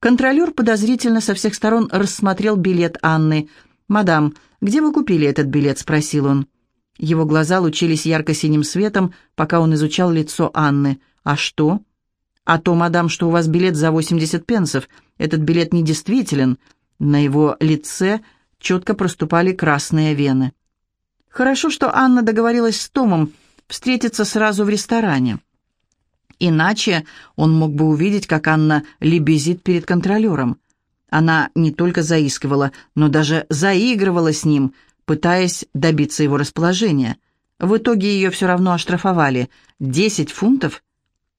Контролер подозрительно со всех сторон рассмотрел билет Анны. «Мадам, где вы купили этот билет?» – спросил он. Его глаза лучились ярко-синим светом, пока он изучал лицо Анны. «А что?» «А то, мадам, что у вас билет за 80 пенсов. Этот билет недействителен». На его лице четко проступали красные вены. Хорошо, что Анна договорилась с Томом встретиться сразу в ресторане. Иначе он мог бы увидеть, как Анна лебезит перед контролером. Она не только заискивала, но даже заигрывала с ним, пытаясь добиться его расположения. В итоге ее все равно оштрафовали. Десять фунтов?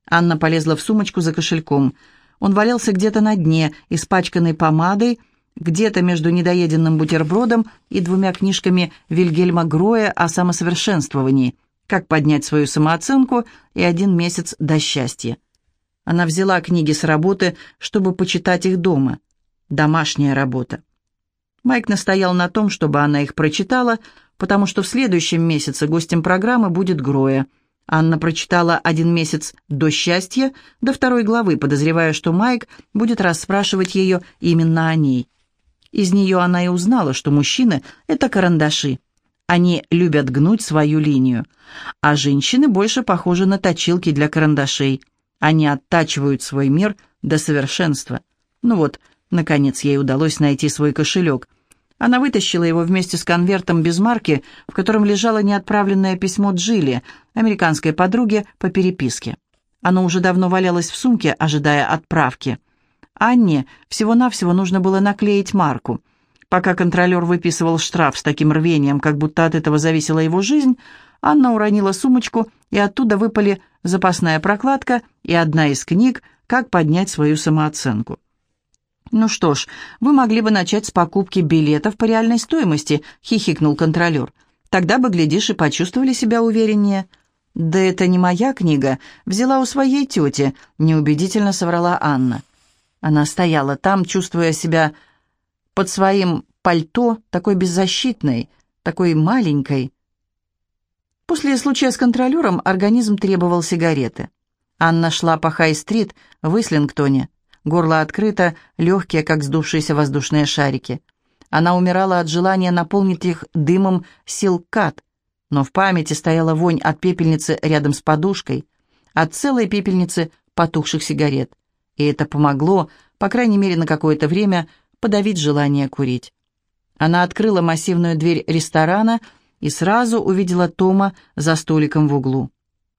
Анна полезла в сумочку за кошельком. Он валялся где-то на дне, испачканный помадой, где-то между недоеденным бутербродом и двумя книжками Вильгельма Гроя о самосовершенствовании «Как поднять свою самооценку» и «Один месяц до счастья». Она взяла книги с работы, чтобы почитать их дома. Домашняя работа. Майк настоял на том, чтобы она их прочитала, потому что в следующем месяце гостем программы будет Гроя. Анна прочитала «Один месяц до счастья» до второй главы, подозревая, что Майк будет расспрашивать ее именно о ней. Из нее она и узнала, что мужчины — это карандаши. Они любят гнуть свою линию. А женщины больше похожи на точилки для карандашей. Они оттачивают свой мир до совершенства. Ну вот, наконец ей удалось найти свой кошелек. Она вытащила его вместе с конвертом без марки, в котором лежало неотправленное письмо Джилли, американской подруге по переписке. Оно уже давно валялось в сумке, ожидая отправки. Анне всего-навсего нужно было наклеить марку. Пока контролер выписывал штраф с таким рвением, как будто от этого зависела его жизнь, Анна уронила сумочку, и оттуда выпали запасная прокладка и одна из книг «Как поднять свою самооценку». «Ну что ж, вы могли бы начать с покупки билетов по реальной стоимости», — хихикнул контролер. «Тогда бы, глядишь, и почувствовали себя увереннее». «Да это не моя книга. Взяла у своей тети», — неубедительно соврала Анна. Она стояла там, чувствуя себя под своим пальто такой беззащитной, такой маленькой. После случая с контролером организм требовал сигареты. Анна шла по Хай-стрит в Ислингтоне. Горло открыто, легкие, как сдувшиеся воздушные шарики. Она умирала от желания наполнить их дымом силкат, но в памяти стояла вонь от пепельницы рядом с подушкой, от целой пепельницы потухших сигарет и это помогло, по крайней мере на какое-то время, подавить желание курить. Она открыла массивную дверь ресторана и сразу увидела Тома за столиком в углу.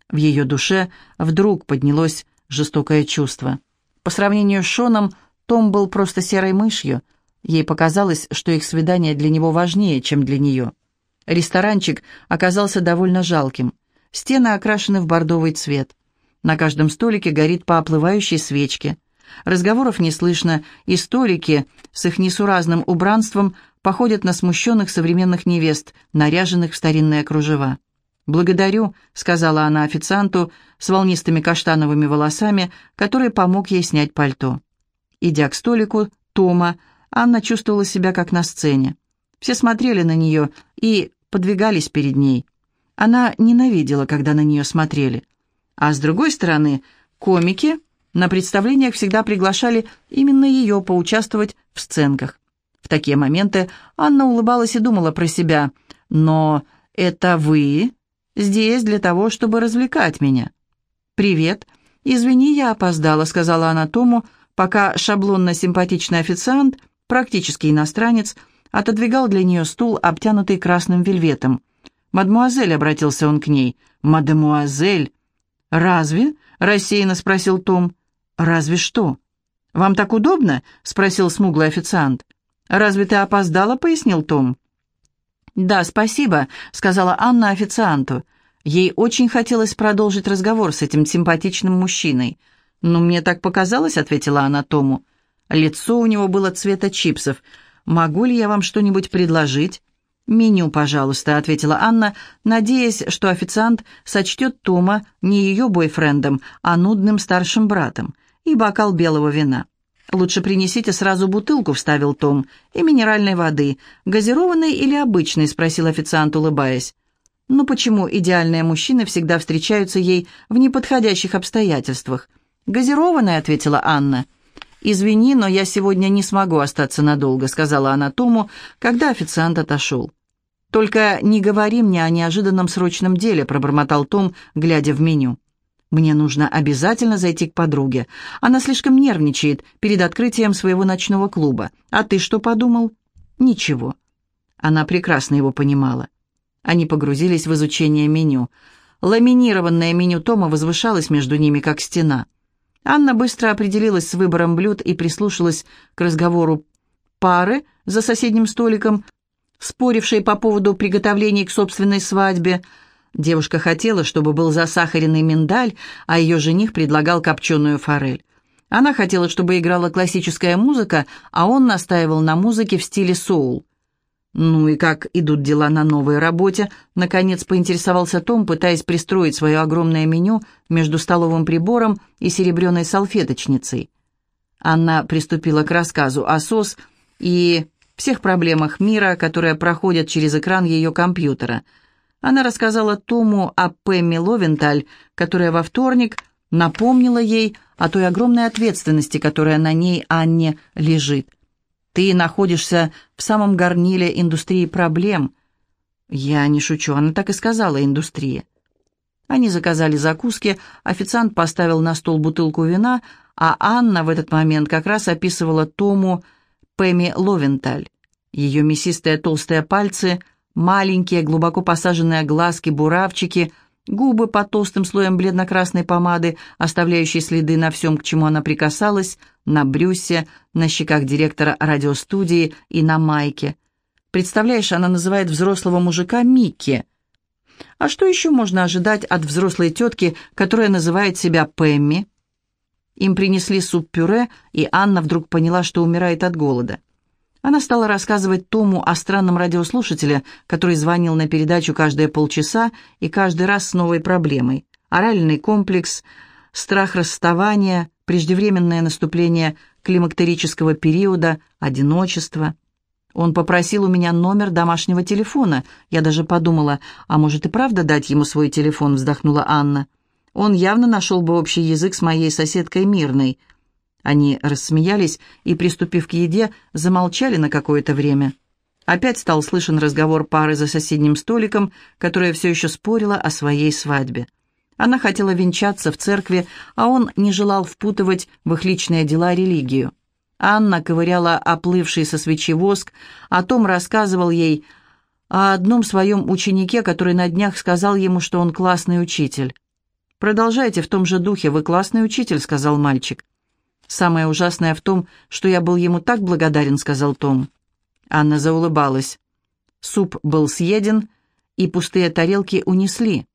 В ее душе вдруг поднялось жестокое чувство. По сравнению с Шоном, том был просто серой мышью. Ей показалось, что их свидание для него важнее, чем для нее. Ресторанчик оказался довольно жалким. Стены окрашены в бордовый цвет. На каждом столике горит по оплывающей свечке. Разговоров не слышно, и столики с их несуразным убранством походят на смущенных современных невест, наряженных в старинные кружева. «Благодарю», — сказала она официанту с волнистыми каштановыми волосами, который помог ей снять пальто. Идя к столику Тома, Анна чувствовала себя как на сцене. Все смотрели на нее и подвигались перед ней. Она ненавидела, когда на нее смотрели. А с другой стороны, комики на представлениях всегда приглашали именно ее поучаствовать в сценках. В такие моменты Анна улыбалась и думала про себя, «Но это вы здесь для того, чтобы развлекать меня». «Привет. Извини, я опоздала», — сказала она Тому, пока шаблонно-симпатичный официант, практически иностранец, отодвигал для нее стул, обтянутый красным вельветом. «Мадмуазель», — обратился он к ней, «мадемуазель». «Разве?» — рассеянно спросил Том. «Разве что?» «Вам так удобно?» — спросил смуглый официант. «Разве ты опоздала?» — пояснил Том. «Да, спасибо», — сказала Анна официанту. Ей очень хотелось продолжить разговор с этим симпатичным мужчиной. «Ну, мне так показалось», — ответила она Тому. Лицо у него было цвета чипсов. «Могу ли я вам что-нибудь предложить?» «Меню, пожалуйста», — ответила Анна, надеясь, что официант сочтет Тома не ее бойфрендом, а нудным старшим братом, и бокал белого вина. «Лучше принесите сразу бутылку», — вставил Том, — «и минеральной воды. Газированной или обычной?» — спросил официант, улыбаясь. «Ну почему идеальные мужчины всегда встречаются ей в неподходящих обстоятельствах?» «Газированная», — ответила Анна. «Извини, но я сегодня не смогу остаться надолго», — сказала она Тому, когда официант отошел. «Только не говори мне о неожиданном срочном деле», — пробормотал Том, глядя в меню. «Мне нужно обязательно зайти к подруге. Она слишком нервничает перед открытием своего ночного клуба. А ты что подумал?» «Ничего». Она прекрасно его понимала. Они погрузились в изучение меню. Ламинированное меню Тома возвышалось между ними, как стена. Анна быстро определилась с выбором блюд и прислушалась к разговору пары за соседним столиком, спорившей по поводу приготовлений к собственной свадьбе. Девушка хотела, чтобы был засахаренный миндаль, а ее жених предлагал копченую форель. Она хотела, чтобы играла классическая музыка, а он настаивал на музыке в стиле соул. «Ну и как идут дела на новой работе?» Наконец поинтересовался Том, пытаясь пристроить свое огромное меню между столовым прибором и серебряной салфеточницей. Анна приступила к рассказу о СОС и всех проблемах мира, которые проходят через экран ее компьютера. Она рассказала Тому о Пэмми Ловенталь, которая во вторник напомнила ей о той огромной ответственности, которая на ней, Анне, лежит. «Ты находишься в самом горниле индустрии проблем». «Я не шучу, она так и сказала, индустрия». Они заказали закуски, официант поставил на стол бутылку вина, а Анна в этот момент как раз описывала Тому Пэми Ловенталь. Ее мясистые толстые пальцы, маленькие, глубоко посаженные глазки-буравчики, губы под толстым слоем бледно-красной помады, оставляющей следы на всем, к чему она прикасалась, на брюсе, на щеках директора радиостудии и на майке. Представляешь, она называет взрослого мужика Микки. А что еще можно ожидать от взрослой тетки, которая называет себя Пэмми? Им принесли суп-пюре, и Анна вдруг поняла, что умирает от голода. Она стала рассказывать Тому о странном радиослушателе, который звонил на передачу каждые полчаса и каждый раз с новой проблемой. Оральный комплекс, страх расставания, преждевременное наступление климактерического периода, одиночество. Он попросил у меня номер домашнего телефона. Я даже подумала, а может и правда дать ему свой телефон, вздохнула Анна. Он явно нашел бы общий язык с моей соседкой Мирной. Они рассмеялись и, приступив к еде, замолчали на какое-то время. Опять стал слышен разговор пары за соседним столиком, которая все еще спорила о своей свадьбе. Она хотела венчаться в церкви, а он не желал впутывать в их личные дела религию. Анна ковыряла оплывший со свечи воск, о том рассказывал ей о одном своем ученике, который на днях сказал ему, что он классный учитель. «Продолжайте в том же духе, вы классный учитель», — сказал мальчик. «Самое ужасное в том, что я был ему так благодарен», — сказал Том. Анна заулыбалась. Суп был съеден, и пустые тарелки унесли.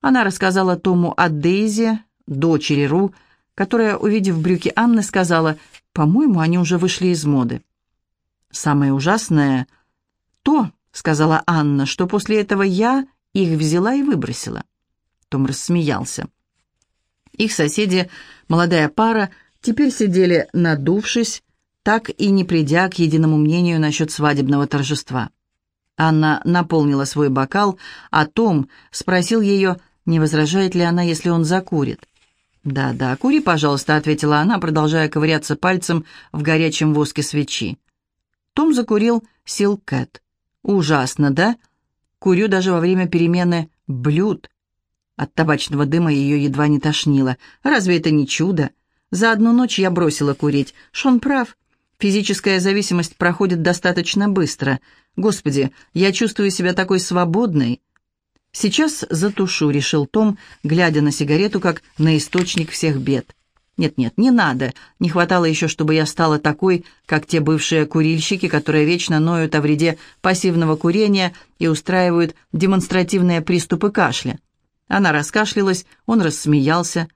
Она рассказала Тому о Дейзи, дочери Ру, которая, увидев брюки Анны, сказала, «По-моему, они уже вышли из моды». «Самое ужасное то, — сказала Анна, — что после этого я их взяла и выбросила». Том рассмеялся. Их соседи, молодая пара, теперь сидели надувшись, так и не придя к единому мнению насчет свадебного торжества. Анна наполнила свой бокал, а Том спросил ее, не возражает ли она, если он закурит. «Да-да, кури, пожалуйста», — ответила она, продолжая ковыряться пальцем в горячем воске свечи. Том закурил силкэт. «Ужасно, да? Курю даже во время перемены блюд. От табачного дыма ее едва не тошнило. Разве это не чудо? За одну ночь я бросила курить. Шон прав. Физическая зависимость проходит достаточно быстро. Господи, я чувствую себя такой свободной. Сейчас затушу, решил Том, глядя на сигарету как на источник всех бед. Нет-нет, не надо. Не хватало еще, чтобы я стала такой, как те бывшие курильщики, которые вечно ноют о вреде пассивного курения и устраивают демонстративные приступы кашля. Она раскашлялась, он рассмеялся.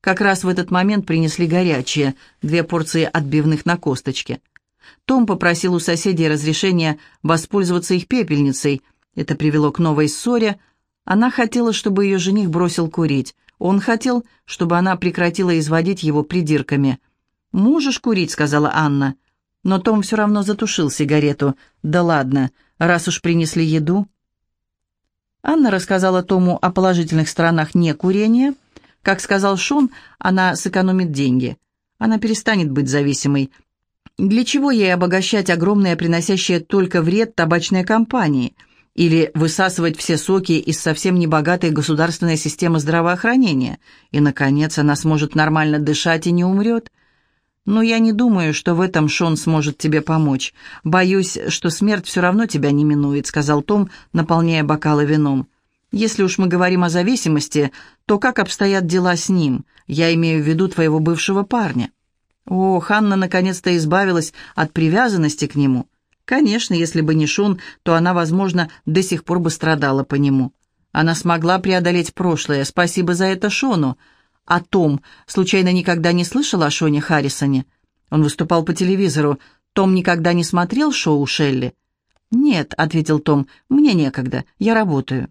Как раз в этот момент принесли горячее, две порции отбивных на косточке. Том попросил у соседей разрешения воспользоваться их пепельницей. Это привело к новой ссоре. Она хотела, чтобы ее жених бросил курить. Он хотел, чтобы она прекратила изводить его придирками. «Можешь курить», — сказала Анна. Но Том все равно затушил сигарету. «Да ладно, раз уж принесли еду...» Анна рассказала Тому о положительных сторонах некурения. Как сказал Шон, она сэкономит деньги. Она перестанет быть зависимой. Для чего ей обогащать огромные, приносящие только вред табачные компании? Или высасывать все соки из совсем небогатой государственной системы здравоохранения? И, наконец, она сможет нормально дышать и не умрет? Но я не думаю, что в этом Шон сможет тебе помочь. Боюсь, что смерть все равно тебя не минует», — сказал Том, наполняя бокалы вином. «Если уж мы говорим о зависимости, то как обстоят дела с ним? Я имею в виду твоего бывшего парня». О, Ханна наконец-то избавилась от привязанности к нему. Конечно, если бы не Шон, то она, возможно, до сих пор бы страдала по нему. Она смогла преодолеть прошлое, спасибо за это Шону. А Том, случайно никогда не слышал о Шоне Харрисоне? Он выступал по телевизору. Том никогда не смотрел шоу Шелли? «Нет», — ответил Том, — «мне некогда, я работаю».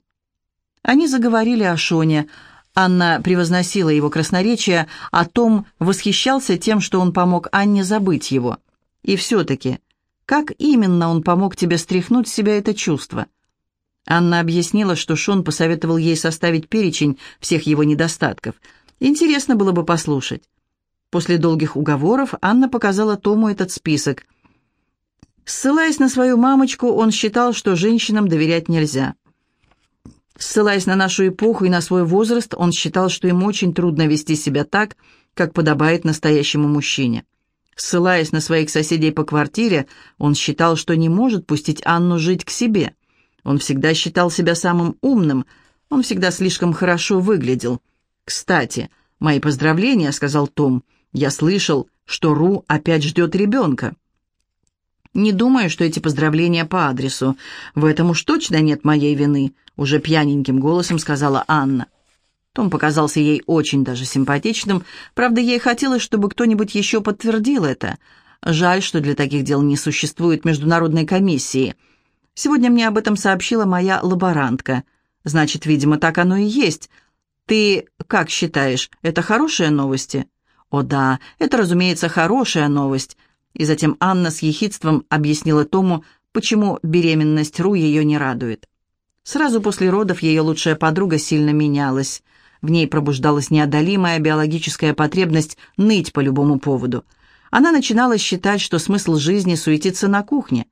Они заговорили о Шоне. Анна превозносила его красноречие, а Том восхищался тем, что он помог Анне забыть его. И все-таки, как именно он помог тебе стряхнуть с себя это чувство? Анна объяснила, что Шон посоветовал ей составить перечень всех его недостатков — Интересно было бы послушать. После долгих уговоров Анна показала Тому этот список. Ссылаясь на свою мамочку, он считал, что женщинам доверять нельзя. Ссылаясь на нашу эпоху и на свой возраст, он считал, что им очень трудно вести себя так, как подобает настоящему мужчине. Ссылаясь на своих соседей по квартире, он считал, что не может пустить Анну жить к себе. Он всегда считал себя самым умным, он всегда слишком хорошо выглядел. «Кстати, мои поздравления», — сказал Том. «Я слышал, что Ру опять ждет ребенка». «Не думаю, что эти поздравления по адресу. В этом уж точно нет моей вины», — уже пьяненьким голосом сказала Анна. Том показался ей очень даже симпатичным, правда, ей хотелось, чтобы кто-нибудь еще подтвердил это. Жаль, что для таких дел не существует международной комиссии. Сегодня мне об этом сообщила моя лаборантка. Значит, видимо, так оно и есть — «Ты как считаешь, это хорошие новости?» «О да, это, разумеется, хорошая новость». И затем Анна с ехидством объяснила Тому, почему беременность Ру ее не радует. Сразу после родов ее лучшая подруга сильно менялась. В ней пробуждалась неодолимая биологическая потребность ныть по любому поводу. Она начинала считать, что смысл жизни суетиться на кухне.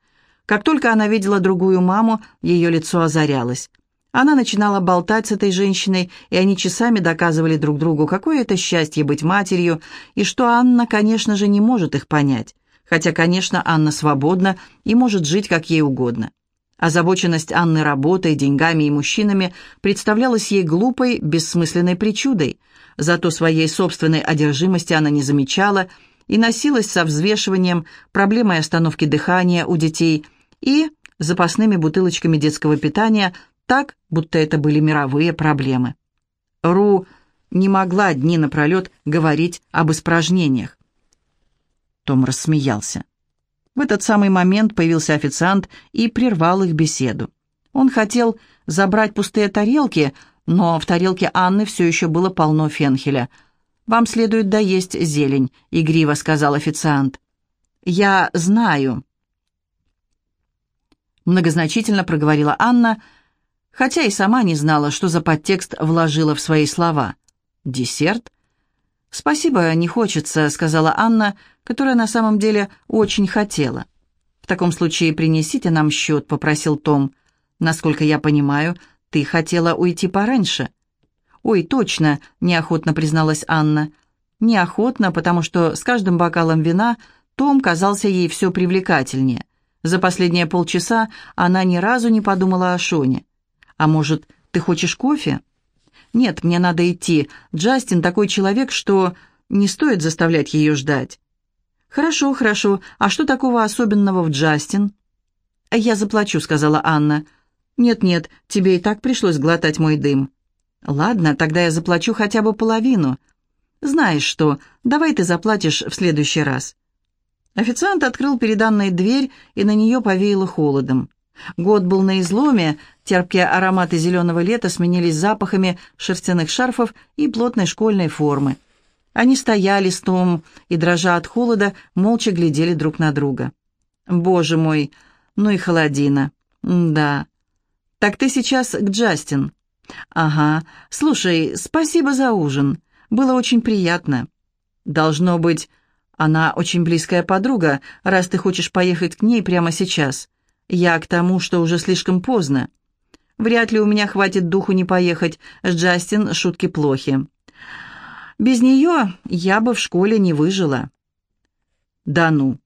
Как только она видела другую маму, ее лицо озарялось. Она начинала болтать с этой женщиной, и они часами доказывали друг другу, какое это счастье быть матерью, и что Анна, конечно же, не может их понять. Хотя, конечно, Анна свободна и может жить как ей угодно. Озабоченность Анны работой, деньгами и мужчинами представлялась ей глупой, бессмысленной причудой. Зато своей собственной одержимости она не замечала и носилась со взвешиванием, проблемой остановки дыхания у детей и запасными бутылочками детского питания так, будто это были мировые проблемы. Ру не могла дни напролет говорить об испражнениях. Том рассмеялся. В этот самый момент появился официант и прервал их беседу. Он хотел забрать пустые тарелки, но в тарелке Анны все еще было полно фенхеля. «Вам следует доесть зелень», — игриво сказал официант. «Я знаю», — многозначительно проговорила Анна, — хотя и сама не знала, что за подтекст вложила в свои слова. «Десерт?» «Спасибо, не хочется», — сказала Анна, которая на самом деле очень хотела. «В таком случае принесите нам счет», — попросил Том. «Насколько я понимаю, ты хотела уйти пораньше». «Ой, точно», — неохотно призналась Анна. Неохотно, потому что с каждым бокалом вина Том казался ей все привлекательнее. За последние полчаса она ни разу не подумала о Шоне. А может, ты хочешь кофе? Нет, мне надо идти. Джастин такой человек, что не стоит заставлять ее ждать. Хорошо, хорошо. А что такого особенного в Джастин? Я заплачу, сказала Анна. Нет-нет, тебе и так пришлось глотать мой дым. Ладно, тогда я заплачу хотя бы половину. Знаешь что, давай ты заплатишь в следующий раз. Официант открыл перед Анной дверь, и на нее повеяло холодом. Год был на изломе, терпкие ароматы зеленого лета сменились запахами шерстяных шарфов и плотной школьной формы. Они стояли с Том и, дрожа от холода, молча глядели друг на друга. «Боже мой, ну и холодина. Да. Так ты сейчас к Джастин?» «Ага. Слушай, спасибо за ужин. Было очень приятно. Должно быть, Она очень близкая подруга, раз ты хочешь поехать к ней прямо сейчас. Я к тому, что уже слишком поздно. Вряд ли у меня хватит духу не поехать. С Джастин шутки плохи. Без нее я бы в школе не выжила. Да ну.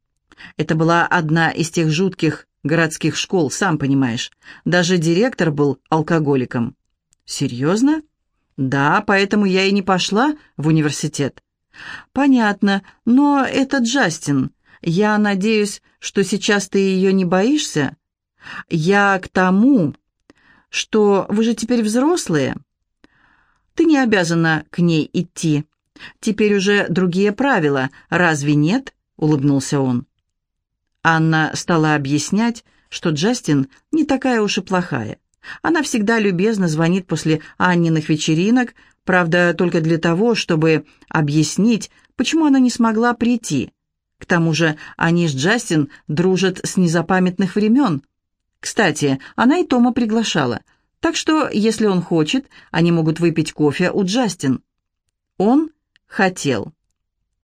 Это была одна из тех жутких городских школ, сам понимаешь. Даже директор был алкоголиком. Серьезно? Да, поэтому я и не пошла в университет. Понятно, но это Джастин. Я надеюсь, что сейчас ты ее не боишься? Я к тому, что вы же теперь взрослые. Ты не обязана к ней идти. Теперь уже другие правила, разве нет?» — улыбнулся он. Анна стала объяснять, что Джастин не такая уж и плохая. Она всегда любезно звонит после Анниных вечеринок, правда, только для того, чтобы объяснить, почему она не смогла прийти. К тому же они с Джастин дружат с незапамятных времен. Кстати, она и Тома приглашала, так что, если он хочет, они могут выпить кофе у Джастин. Он хотел.